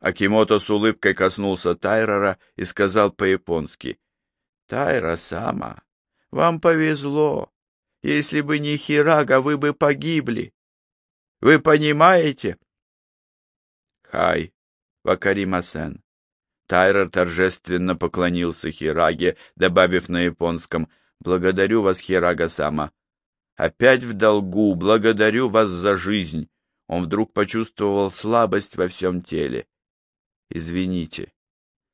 Акимото с улыбкой коснулся Тайрора и сказал по-японски. — Тайра сама, вам повезло. Если бы не Хирага, вы бы погибли. Вы понимаете? — Хай, Вакаримасен. Тайрор торжественно поклонился Хираге, добавив на японском «Благодарю вас, Хирага-сама». «Опять в долгу, благодарю вас за жизнь». Он вдруг почувствовал слабость во всем теле. «Извините.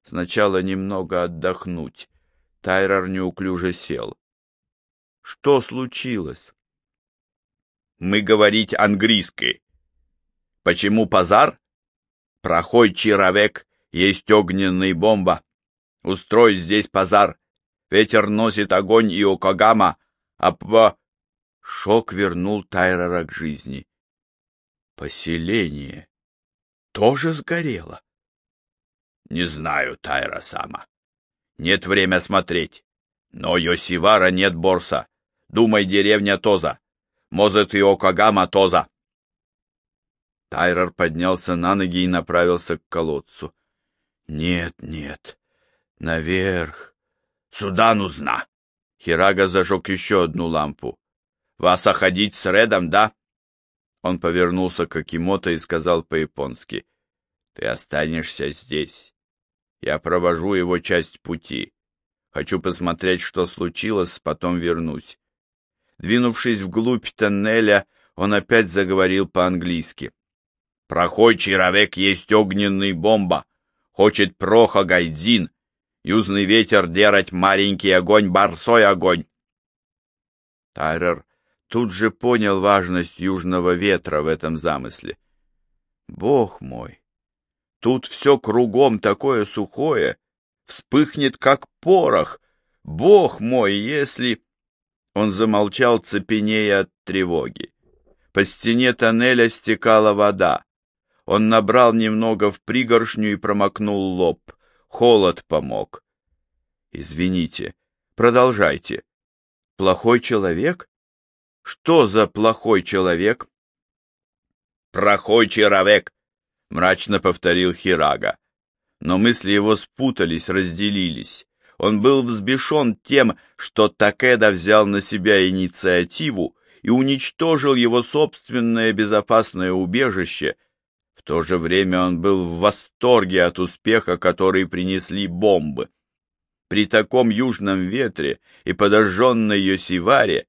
Сначала немного отдохнуть». Тайрор неуклюже сел. «Что случилось?» «Мы говорить английский. Почему пазар? Прохой человек есть огненный бомба. Устроить здесь пазар. Ветер носит огонь и Окагама, а по... Шок вернул Тайрера к жизни. Поселение тоже сгорело. Не знаю, Тайра-сама. Нет время смотреть. Но Йосивара нет Борса. Думай, деревня Тоза. Может, и Окагама Тоза. Тайрер поднялся на ноги и направился к колодцу. Нет, нет. Наверх. Сюда нужна. Хирага зажег еще одну лампу. Вас оходить с Редом, да? Он повернулся к Акимото и сказал по-японски. Ты останешься здесь. Я провожу его часть пути. Хочу посмотреть, что случилось, потом вернусь. Двинувшись вглубь тоннеля, он опять заговорил по-английски. «Прохой человек есть огненный бомба хочет проха гайдзин, южный ветер дерать маленький огонь, барсой огонь. Тайрер тут же понял важность южного ветра в этом замысле. Бог мой, тут все кругом такое сухое, вспыхнет, как порох. Бог мой, если... Он замолчал, цепенея от тревоги. По стене тоннеля стекала вода. Он набрал немного в пригоршню и промокнул лоб. Холод помог. Извините. Продолжайте. Плохой человек? Что за плохой человек? Плохой человек, мрачно повторил Хирага. Но мысли его спутались, разделились. Он был взбешен тем, что Такеда взял на себя инициативу и уничтожил его собственное безопасное убежище, то же время он был в восторге от успеха, который принесли бомбы. При таком южном ветре и подожженной Йосиваре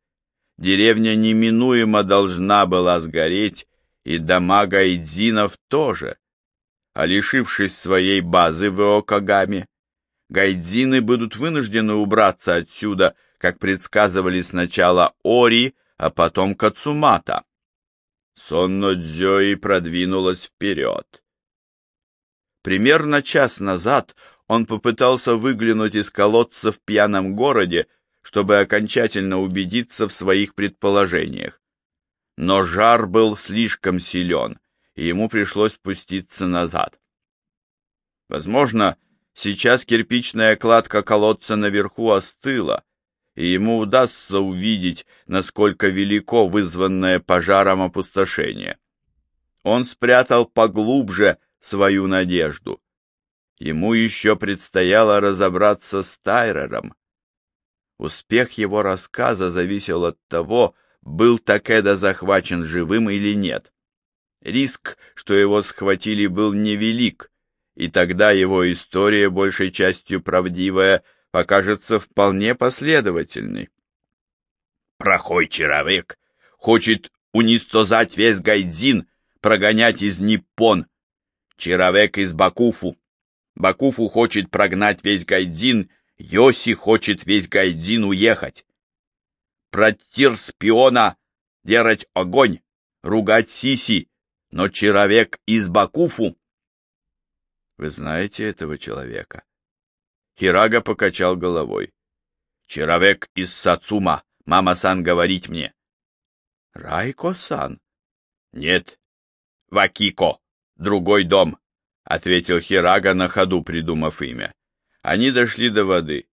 деревня неминуемо должна была сгореть, и дома гайдзинов тоже. А лишившись своей базы в Иокагаме, гайдзины будут вынуждены убраться отсюда, как предсказывали сначала Ори, а потом Кацумата. Сонно Дзёи продвинулась вперед. Примерно час назад он попытался выглянуть из колодца в пьяном городе, чтобы окончательно убедиться в своих предположениях. Но жар был слишком силен, и ему пришлось спуститься назад. Возможно, сейчас кирпичная кладка колодца наверху остыла, и ему удастся увидеть, насколько велико вызванное пожаром опустошение. Он спрятал поглубже свою надежду. Ему еще предстояло разобраться с Тайрером. Успех его рассказа зависел от того, был Такеда захвачен живым или нет. Риск, что его схватили, был невелик, и тогда его история, большей частью правдивая, покажется вполне последовательной. Прохой человек хочет уничтожать весь Гайдзин, прогонять из Ниппон. Человек из Бакуфу. Бакуфу хочет прогнать весь Гайдзин, Йоси хочет весь Гайдзин уехать. Протир спиона, делать огонь, ругать Сиси, но человек из Бакуфу. Вы знаете этого человека? Хирага покачал головой. «Человек из Сацума, мама-сан говорит мне». «Райко-сан?» «Нет, Вакико, другой дом», — ответил Хирага на ходу, придумав имя. Они дошли до воды.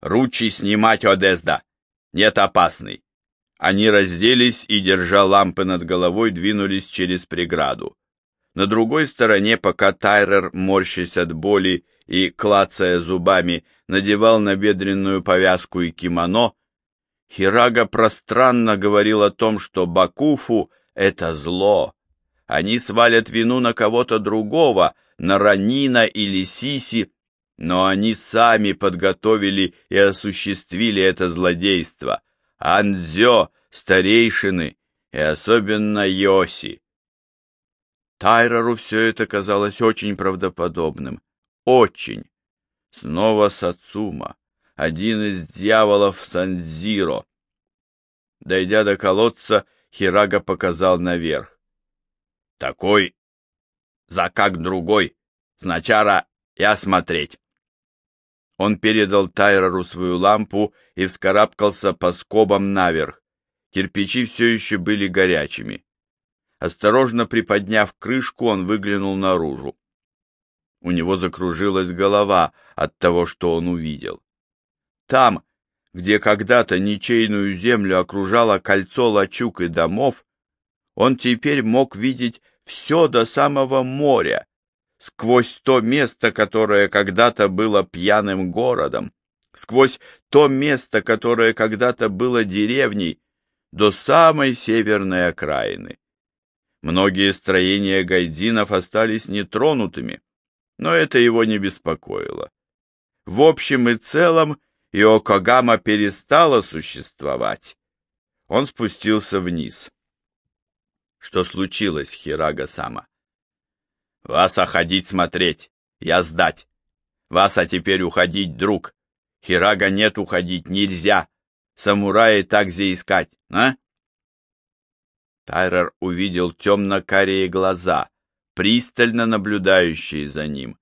«Ручи снимать, Одезда! Нет опасный!» Они разделись и, держа лампы над головой, двинулись через преграду. На другой стороне, пока Тайрер, морщась от боли и клацая зубами, надевал набедренную повязку и кимоно, Хирага пространно говорил о том, что Бакуфу — это зло. Они свалят вину на кого-то другого, на Ранина или Сиси, но они сами подготовили и осуществили это злодейство. Андзё, старейшины и особенно Йоси. Тайрору все это казалось очень правдоподобным. Очень. Снова Сацума, один из дьяволов Санзиро. Дойдя до колодца, Хирага показал наверх. Такой, за как другой, сначала я смотреть. Он передал Тайрору свою лампу и вскарабкался по скобам наверх. Кирпичи все еще были горячими. Осторожно приподняв крышку, он выглянул наружу. У него закружилась голова от того, что он увидел. Там, где когда-то ничейную землю окружало кольцо лачуг и домов, он теперь мог видеть все до самого моря, сквозь то место, которое когда-то было пьяным городом, сквозь то место, которое когда-то было деревней, до самой северной окраины. Многие строения гайдзинов остались нетронутыми, но это его не беспокоило. В общем и целом Иокогама перестала существовать. Он спустился вниз. Что случилось, Хирага-сама? Вас оходить смотреть, я сдать. Вас, а теперь уходить, друг. Хирага нет, уходить нельзя. Самураи так зе искать, а? Тайрер увидел темно-карие глаза, пристально наблюдающие за ним.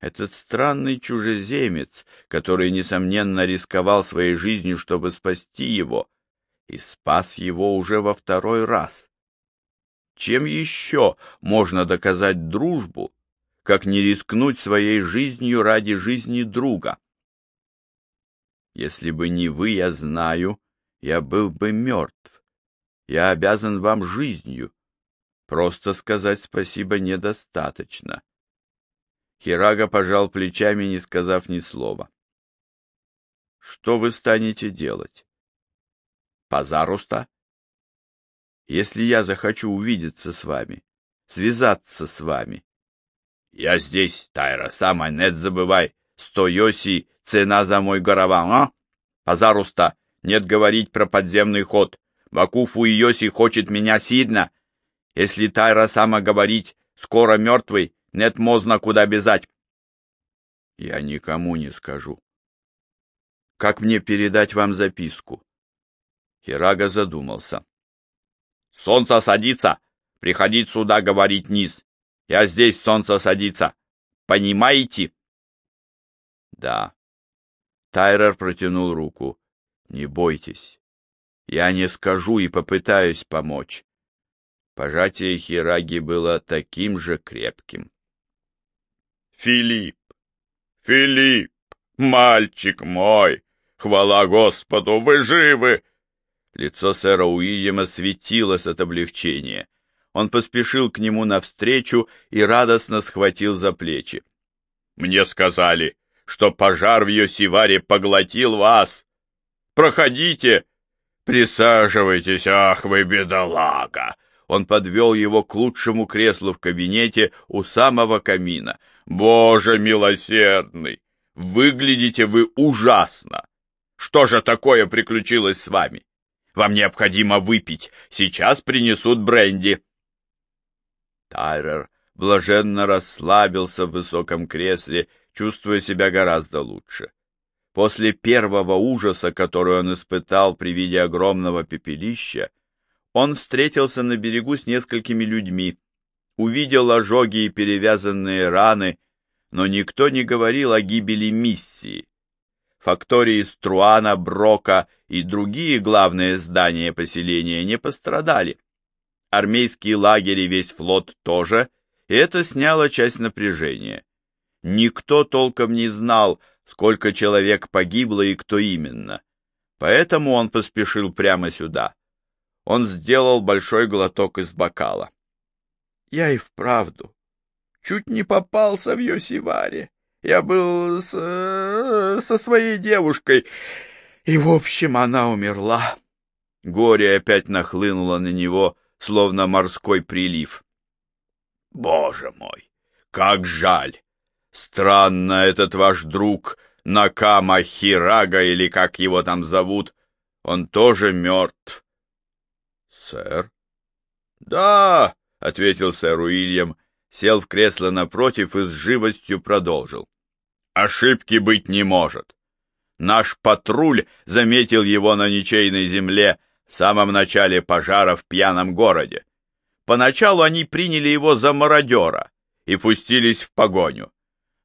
Этот странный чужеземец, который, несомненно, рисковал своей жизнью, чтобы спасти его, и спас его уже во второй раз. Чем еще можно доказать дружбу, как не рискнуть своей жизнью ради жизни друга? Если бы не вы, я знаю, я был бы мертв. Я обязан вам жизнью. Просто сказать спасибо недостаточно. Хирага пожал плечами, не сказав ни слова. Что вы станете делать? Пазаруста? Если я захочу увидеться с вами, связаться с вами. Я здесь, Тайра, сама, нет забывай, сто йоси, цена за мой гараван, а? Пазаруста, нет говорить про подземный ход. Бакуфу и Йоси хочет меня сильно. Если Тайра сама говорить, скоро мертвый, нет можно куда бежать. Я никому не скажу. Как мне передать вам записку? Хирага задумался. Солнце садится. Приходить сюда говорить низ. Я здесь, солнце садится. Понимаете? Да. Тайрер протянул руку. Не бойтесь. Я не скажу и попытаюсь помочь. Пожатие Хираги было таким же крепким. Филипп! Филипп! Мальчик мой! Хвала Господу, вы живы! Лицо сэра Уильяма светилось от облегчения. Он поспешил к нему навстречу и радостно схватил за плечи. «Мне сказали, что пожар в Йосиваре поглотил вас. Проходите, присаживайтесь, ах вы бедолага!» Он подвел его к лучшему креслу в кабинете у самого камина. «Боже милосердный! Выглядите вы ужасно! Что же такое приключилось с вами? Вам необходимо выпить. Сейчас принесут бренди. Тайрер блаженно расслабился в высоком кресле, чувствуя себя гораздо лучше. После первого ужаса, который он испытал при виде огромного пепелища, он встретился на берегу с несколькими людьми, увидел ожоги и перевязанные раны, но никто не говорил о гибели миссии. Фактории Струана, Брока и другие главные здания поселения не пострадали. Армейские лагерь и весь флот тоже, и это сняло часть напряжения. Никто толком не знал, сколько человек погибло и кто именно. Поэтому он поспешил прямо сюда. Он сделал большой глоток из бокала. Я и вправду чуть не попался в Йосиваре. Я был с... со своей девушкой, и, в общем, она умерла. Горе опять нахлынуло на него, словно морской прилив. Боже мой, как жаль! Странно этот ваш друг Накама Хирага, или как его там зовут, он тоже мертв. Сэр? Да, — ответил сэр Уильям, сел в кресло напротив и с живостью продолжил. Ошибки быть не может. Наш патруль заметил его на ничейной земле в самом начале пожара в пьяном городе. Поначалу они приняли его за мародера и пустились в погоню.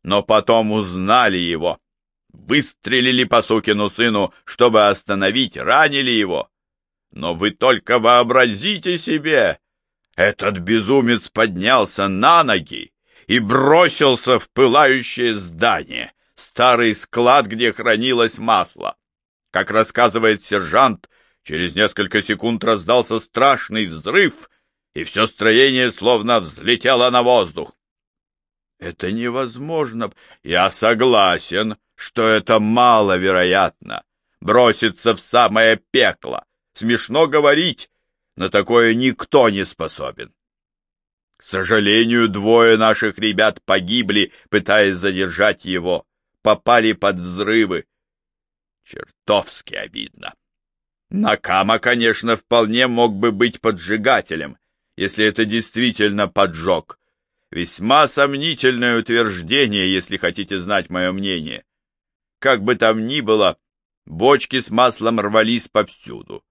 Но потом узнали его, выстрелили по сукину сыну, чтобы остановить, ранили его. Но вы только вообразите себе, этот безумец поднялся на ноги и бросился в пылающее здание, старый склад, где хранилось масло. Как рассказывает сержант, через несколько секунд раздался страшный взрыв, и все строение словно взлетело на воздух. Это невозможно. Я согласен, что это маловероятно. Броситься в самое пекло. Смешно говорить, но такое никто не способен. К сожалению, двое наших ребят погибли, пытаясь задержать его. Попали под взрывы. Чертовски обидно. Накама, конечно, вполне мог бы быть поджигателем, если это действительно поджог. Весьма сомнительное утверждение, если хотите знать мое мнение. Как бы там ни было, бочки с маслом рвались повсюду.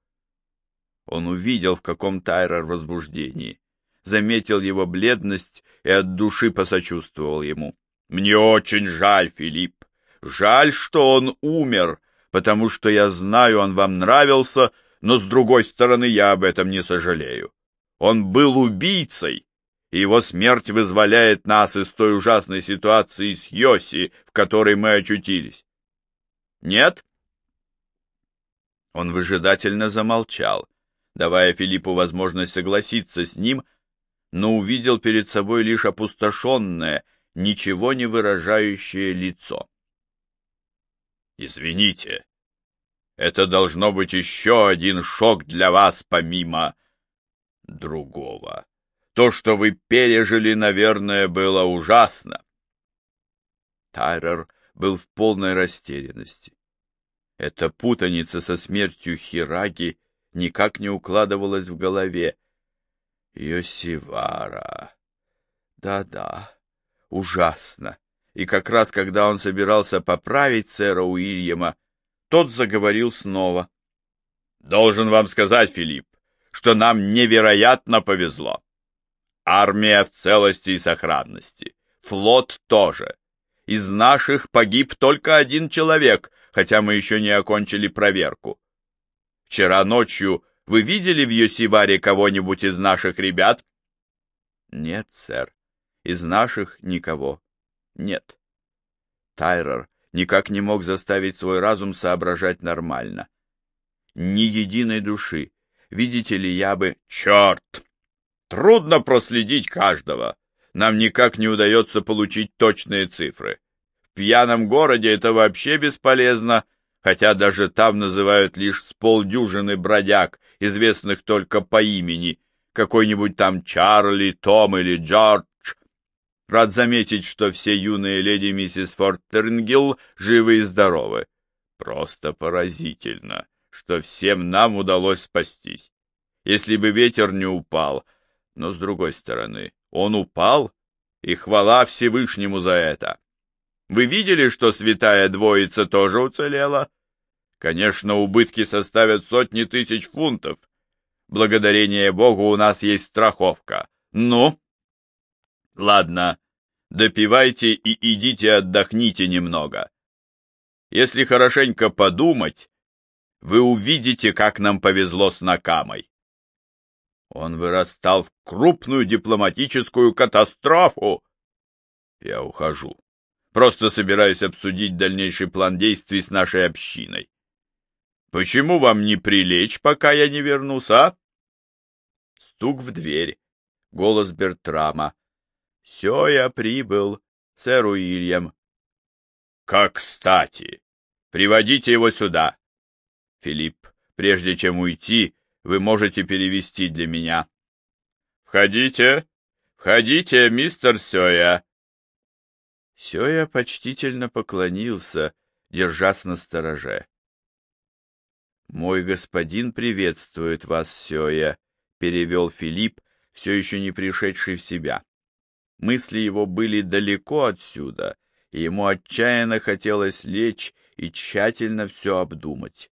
Он увидел, в каком Тайрер возбуждении, заметил его бледность и от души посочувствовал ему. «Мне очень жаль, Филипп. Жаль, что он умер, потому что я знаю, он вам нравился, но, с другой стороны, я об этом не сожалею. Он был убийцей, и его смерть вызволяет нас из той ужасной ситуации с Йоси, в которой мы очутились. Нет? Он выжидательно замолчал, давая Филиппу возможность согласиться с ним, но увидел перед собой лишь опустошенное, ничего не выражающее лицо. «Извините, это должно быть еще один шок для вас помимо другого. То, что вы пережили, наверное, было ужасно. Тайрер был в полной растерянности. Эта путаница со смертью Хираги никак не укладывалась в голове. Йосивара. Да-да, ужасно. И как раз когда он собирался поправить сэра Уильяма, тот заговорил снова. — Должен вам сказать, Филипп, что нам невероятно повезло. Армия в целости и сохранности. Флот тоже. Из наших погиб только один человек, хотя мы еще не окончили проверку. Вчера ночью вы видели в Йосиваре кого-нибудь из наших ребят? Нет, сэр. Из наших никого. Нет. Тайрер никак не мог заставить свой разум соображать нормально. Ни единой души, Видите ли, я бы... Черт! Трудно проследить каждого. Нам никак не удается получить точные цифры. В пьяном городе это вообще бесполезно, хотя даже там называют лишь с полдюжины бродяг, известных только по имени, какой-нибудь там Чарли, Том или Джордж. Рад заметить, что все юные леди миссис Фортернгилл живы и здоровы. Просто поразительно что всем нам удалось спастись. Если бы ветер не упал, но, с другой стороны, он упал, и хвала Всевышнему за это. Вы видели, что святая двоица тоже уцелела? Конечно, убытки составят сотни тысяч фунтов. Благодарение Богу у нас есть страховка. Ну? Ладно, допивайте и идите отдохните немного. Если хорошенько подумать, вы увидите, как нам повезло с Накамой. Он вырастал в крупную дипломатическую катастрофу. Я ухожу. Просто собираюсь обсудить дальнейший план действий с нашей общиной. Почему вам не прилечь, пока я не вернусь, а? Стук в дверь. Голос Бертрама. «Все, я прибыл, сэр Уильям». «Как кстати! Приводите его сюда!» «Филипп, прежде чем уйти, вы можете перевести для меня». «Входите! Входите, мистер Сёя!» Сёя почтительно поклонился, держась на стороже. «Мой господин приветствует вас, Сёя», — перевел Филипп, все еще не пришедший в себя. Мысли его были далеко отсюда, и ему отчаянно хотелось лечь и тщательно все обдумать.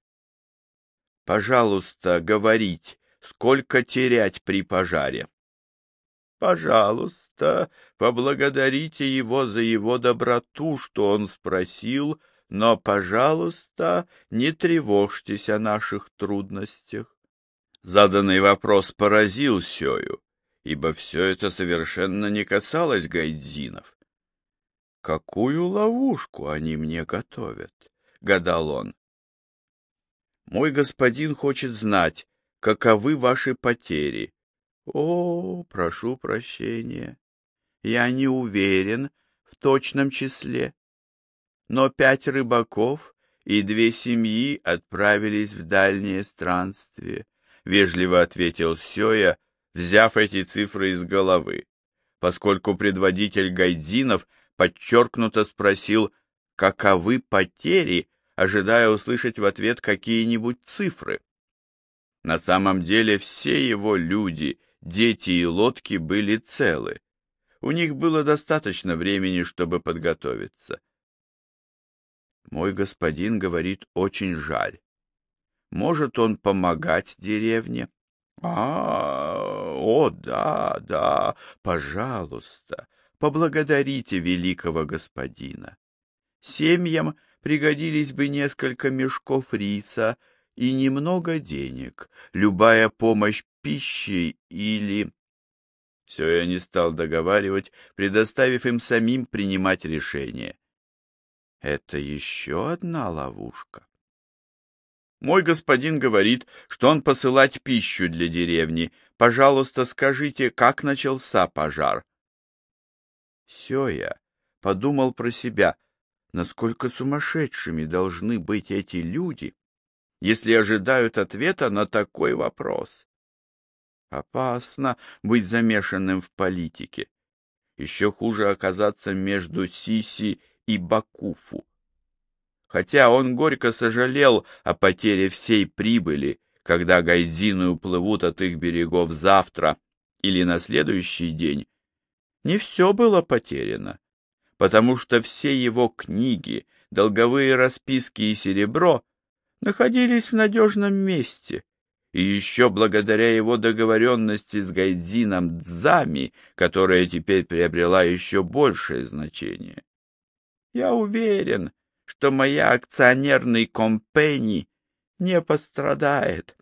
«Пожалуйста, говорить, сколько терять при пожаре?» «Пожалуйста, поблагодарите его за его доброту, что он спросил, — но, пожалуйста, не тревожьтесь о наших трудностях. Заданный вопрос поразил Сёю, ибо все это совершенно не касалось гайдзинов. «Какую ловушку они мне готовят?» — гадал он. «Мой господин хочет знать, каковы ваши потери». «О, прошу прощения, я не уверен в точном числе но пять рыбаков и две семьи отправились в дальнее странствие, — вежливо ответил Сёя, взяв эти цифры из головы, поскольку предводитель Гайдзинов подчеркнуто спросил, каковы потери, ожидая услышать в ответ какие-нибудь цифры. На самом деле все его люди, дети и лодки были целы. У них было достаточно времени, чтобы подготовиться. Мой господин говорит, очень жаль. Может он помогать деревне? А, о, да, да, пожалуйста, поблагодарите великого господина. Семьям пригодились бы несколько мешков риса и немного денег, любая помощь пищей или... Все я не стал договаривать, предоставив им самим принимать решение. Это еще одна ловушка. Мой господин говорит, что он посылать пищу для деревни. Пожалуйста, скажите, как начался пожар? Все я подумал про себя, насколько сумасшедшими должны быть эти люди, если ожидают ответа на такой вопрос. Опасно быть замешанным в политике. Еще хуже оказаться между Сиси и Бакуфу. Хотя он горько сожалел о потере всей прибыли, когда гайдзины уплывут от их берегов завтра или на следующий день, не все было потеряно, потому что все его книги, долговые расписки и серебро находились в надежном месте, и еще благодаря его договоренности с Гайдзином Дзами, которая теперь приобрела еще большее значение. Я уверен, что моя акционерный компани не пострадает.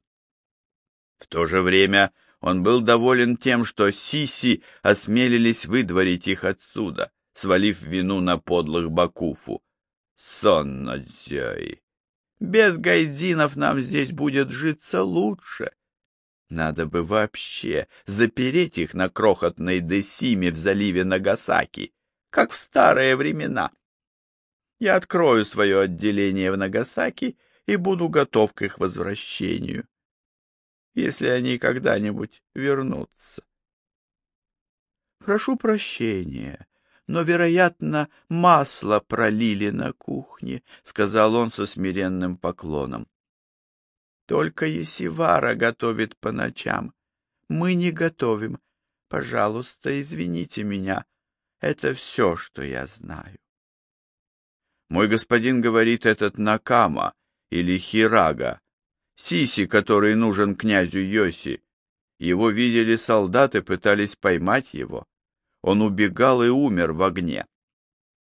В то же время он был доволен тем, что Сиси осмелились выдворить их отсюда, свалив вину на подлых Бакуфу. Соннодзёй. Без гайдзинов нам здесь будет житься лучше. Надо бы вообще запереть их на крохотной Десиме в заливе Нагасаки, как в старые времена. Я открою свое отделение в Нагасаки и буду готов к их возвращению, если они когда-нибудь вернутся. Прошу прощения, но, вероятно, масло пролили на кухне, — сказал он со смиренным поклоном. Только Есивара готовит по ночам. Мы не готовим. Пожалуйста, извините меня. Это все, что я знаю. Мой господин говорит этот Накама или Хирага, Сиси, который нужен князю Йоси. Его видели солдаты, пытались поймать его. Он убегал и умер в огне.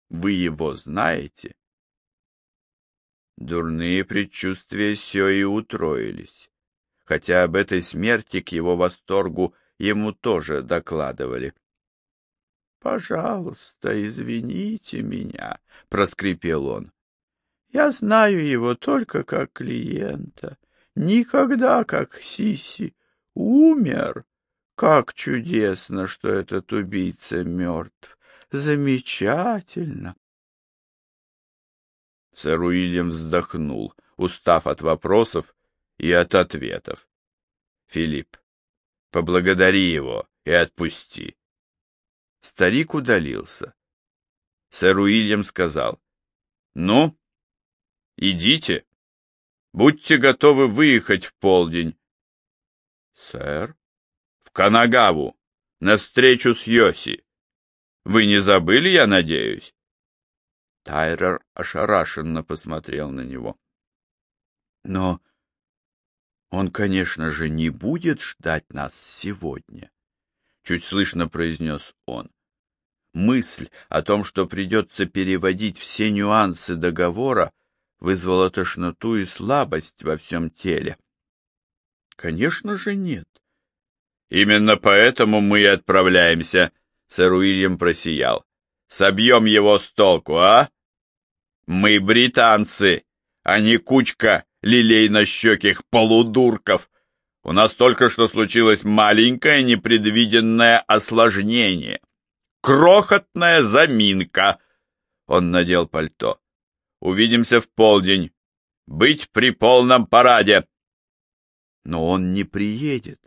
Вы его знаете? Дурные предчувствия и утроились, хотя об этой смерти к его восторгу ему тоже докладывали. Пожалуйста, извините меня, проскрипел он. Я знаю его только как клиента, никогда как Сиси. Умер, Как чудесно, что этот убийца мертв. Замечательно. Сэр Уильям вздохнул, устав от вопросов и от ответов. Филипп, поблагодари его и отпусти. Старик удалился. Сэр Уильям сказал, «Ну, идите. Будьте готовы выехать в полдень». «Сэр?» «В Канагаву, на встречу с Йоси. Вы не забыли, я надеюсь?» Тайрер ошарашенно посмотрел на него. «Но он, конечно же, не будет ждать нас сегодня», — чуть слышно произнес он. Мысль о том, что придется переводить все нюансы договора, вызвала тошноту и слабость во всем теле. Конечно же, нет. Именно поэтому мы и отправляемся, сэр Уильям просиял. Собьем его с толку, а? Мы британцы, а не кучка лилейно-щеких полудурков. У нас только что случилось маленькое непредвиденное осложнение — крохотная заминка. Он надел пальто. Увидимся в полдень. Быть при полном параде. Но он не приедет.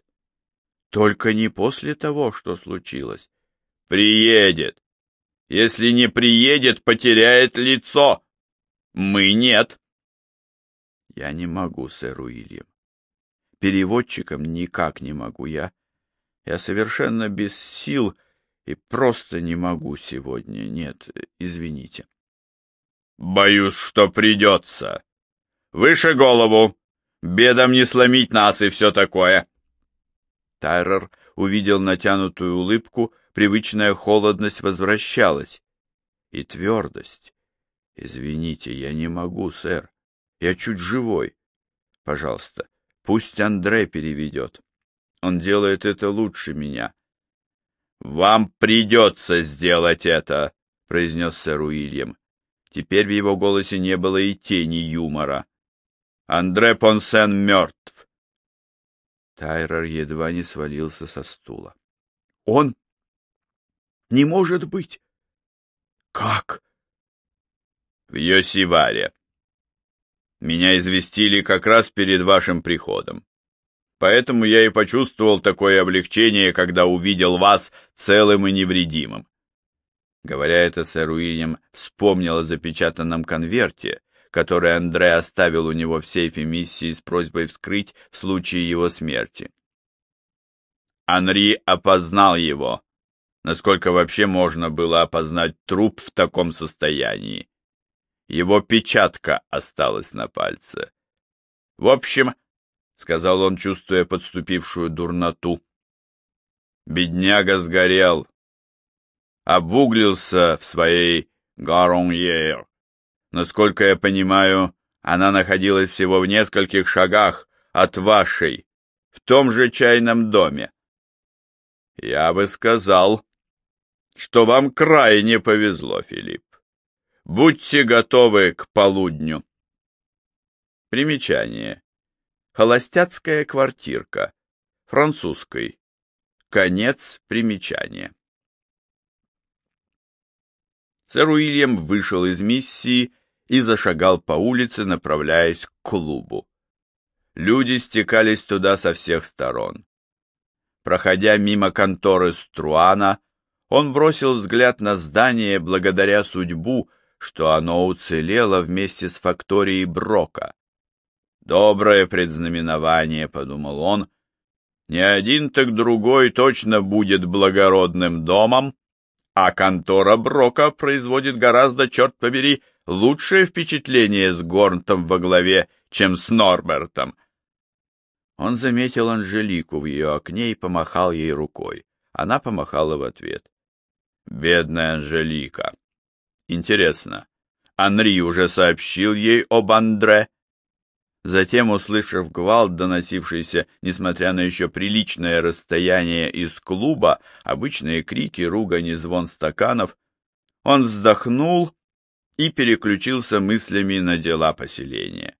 Только не после того, что случилось. Приедет. Если не приедет, потеряет лицо. Мы нет. Я не могу, сэр Уильям. Переводчиком никак не могу я. Я совершенно без сил и просто не могу сегодня. Нет, извините. Боюсь, что придется. Выше голову. Бедом не сломить нас и все такое. Тайрер увидел натянутую улыбку, привычная холодность возвращалась. И твердость. Извините, я не могу, сэр. Я чуть живой. Пожалуйста, пусть Андре переведет. Он делает это лучше меня. «Вам придется сделать это», — произнес сэр Уильям. Теперь в его голосе не было и тени юмора. «Андре Понсен мертв». Тайрер едва не свалился со стула. «Он? Не может быть!» «Как?» «В Йосиваре. Меня известили как раз перед вашим приходом. Поэтому я и почувствовал такое облегчение, когда увидел вас целым и невредимым. Говоря это, сэр Уильям вспомнил о запечатанном конверте, который Андре оставил у него в сейфе миссии с просьбой вскрыть в случае его смерти. Анри опознал его, насколько вообще можно было опознать труп в таком состоянии. Его печатка осталась на пальце. В общем, — сказал он, чувствуя подступившую дурноту. Бедняга сгорел, обуглился в своей гароньер. Насколько я понимаю, она находилась всего в нескольких шагах от вашей, в том же чайном доме. Я бы сказал, что вам крайне повезло, Филипп. Будьте готовы к полудню. Примечание. Холостяцкая квартирка. Французской. Конец примечания. Сэр Уильям вышел из миссии и зашагал по улице, направляясь к клубу. Люди стекались туда со всех сторон. Проходя мимо конторы Струана, он бросил взгляд на здание благодаря судьбу, что оно уцелело вместе с факторией Брока. Доброе предзнаменование, — подумал он. Не один, так другой точно будет благородным домом, а контора Брока производит гораздо, черт побери, лучшее впечатление с Горнтом во главе, чем с Норбертом. Он заметил Анжелику в ее окне и помахал ей рукой. Она помахала в ответ. Бедная Анжелика. Интересно, Анри уже сообщил ей об Андре? Затем, услышав гвалт, доносившийся, несмотря на еще приличное расстояние из клуба, обычные крики, ругань и звон стаканов, он вздохнул и переключился мыслями на дела поселения.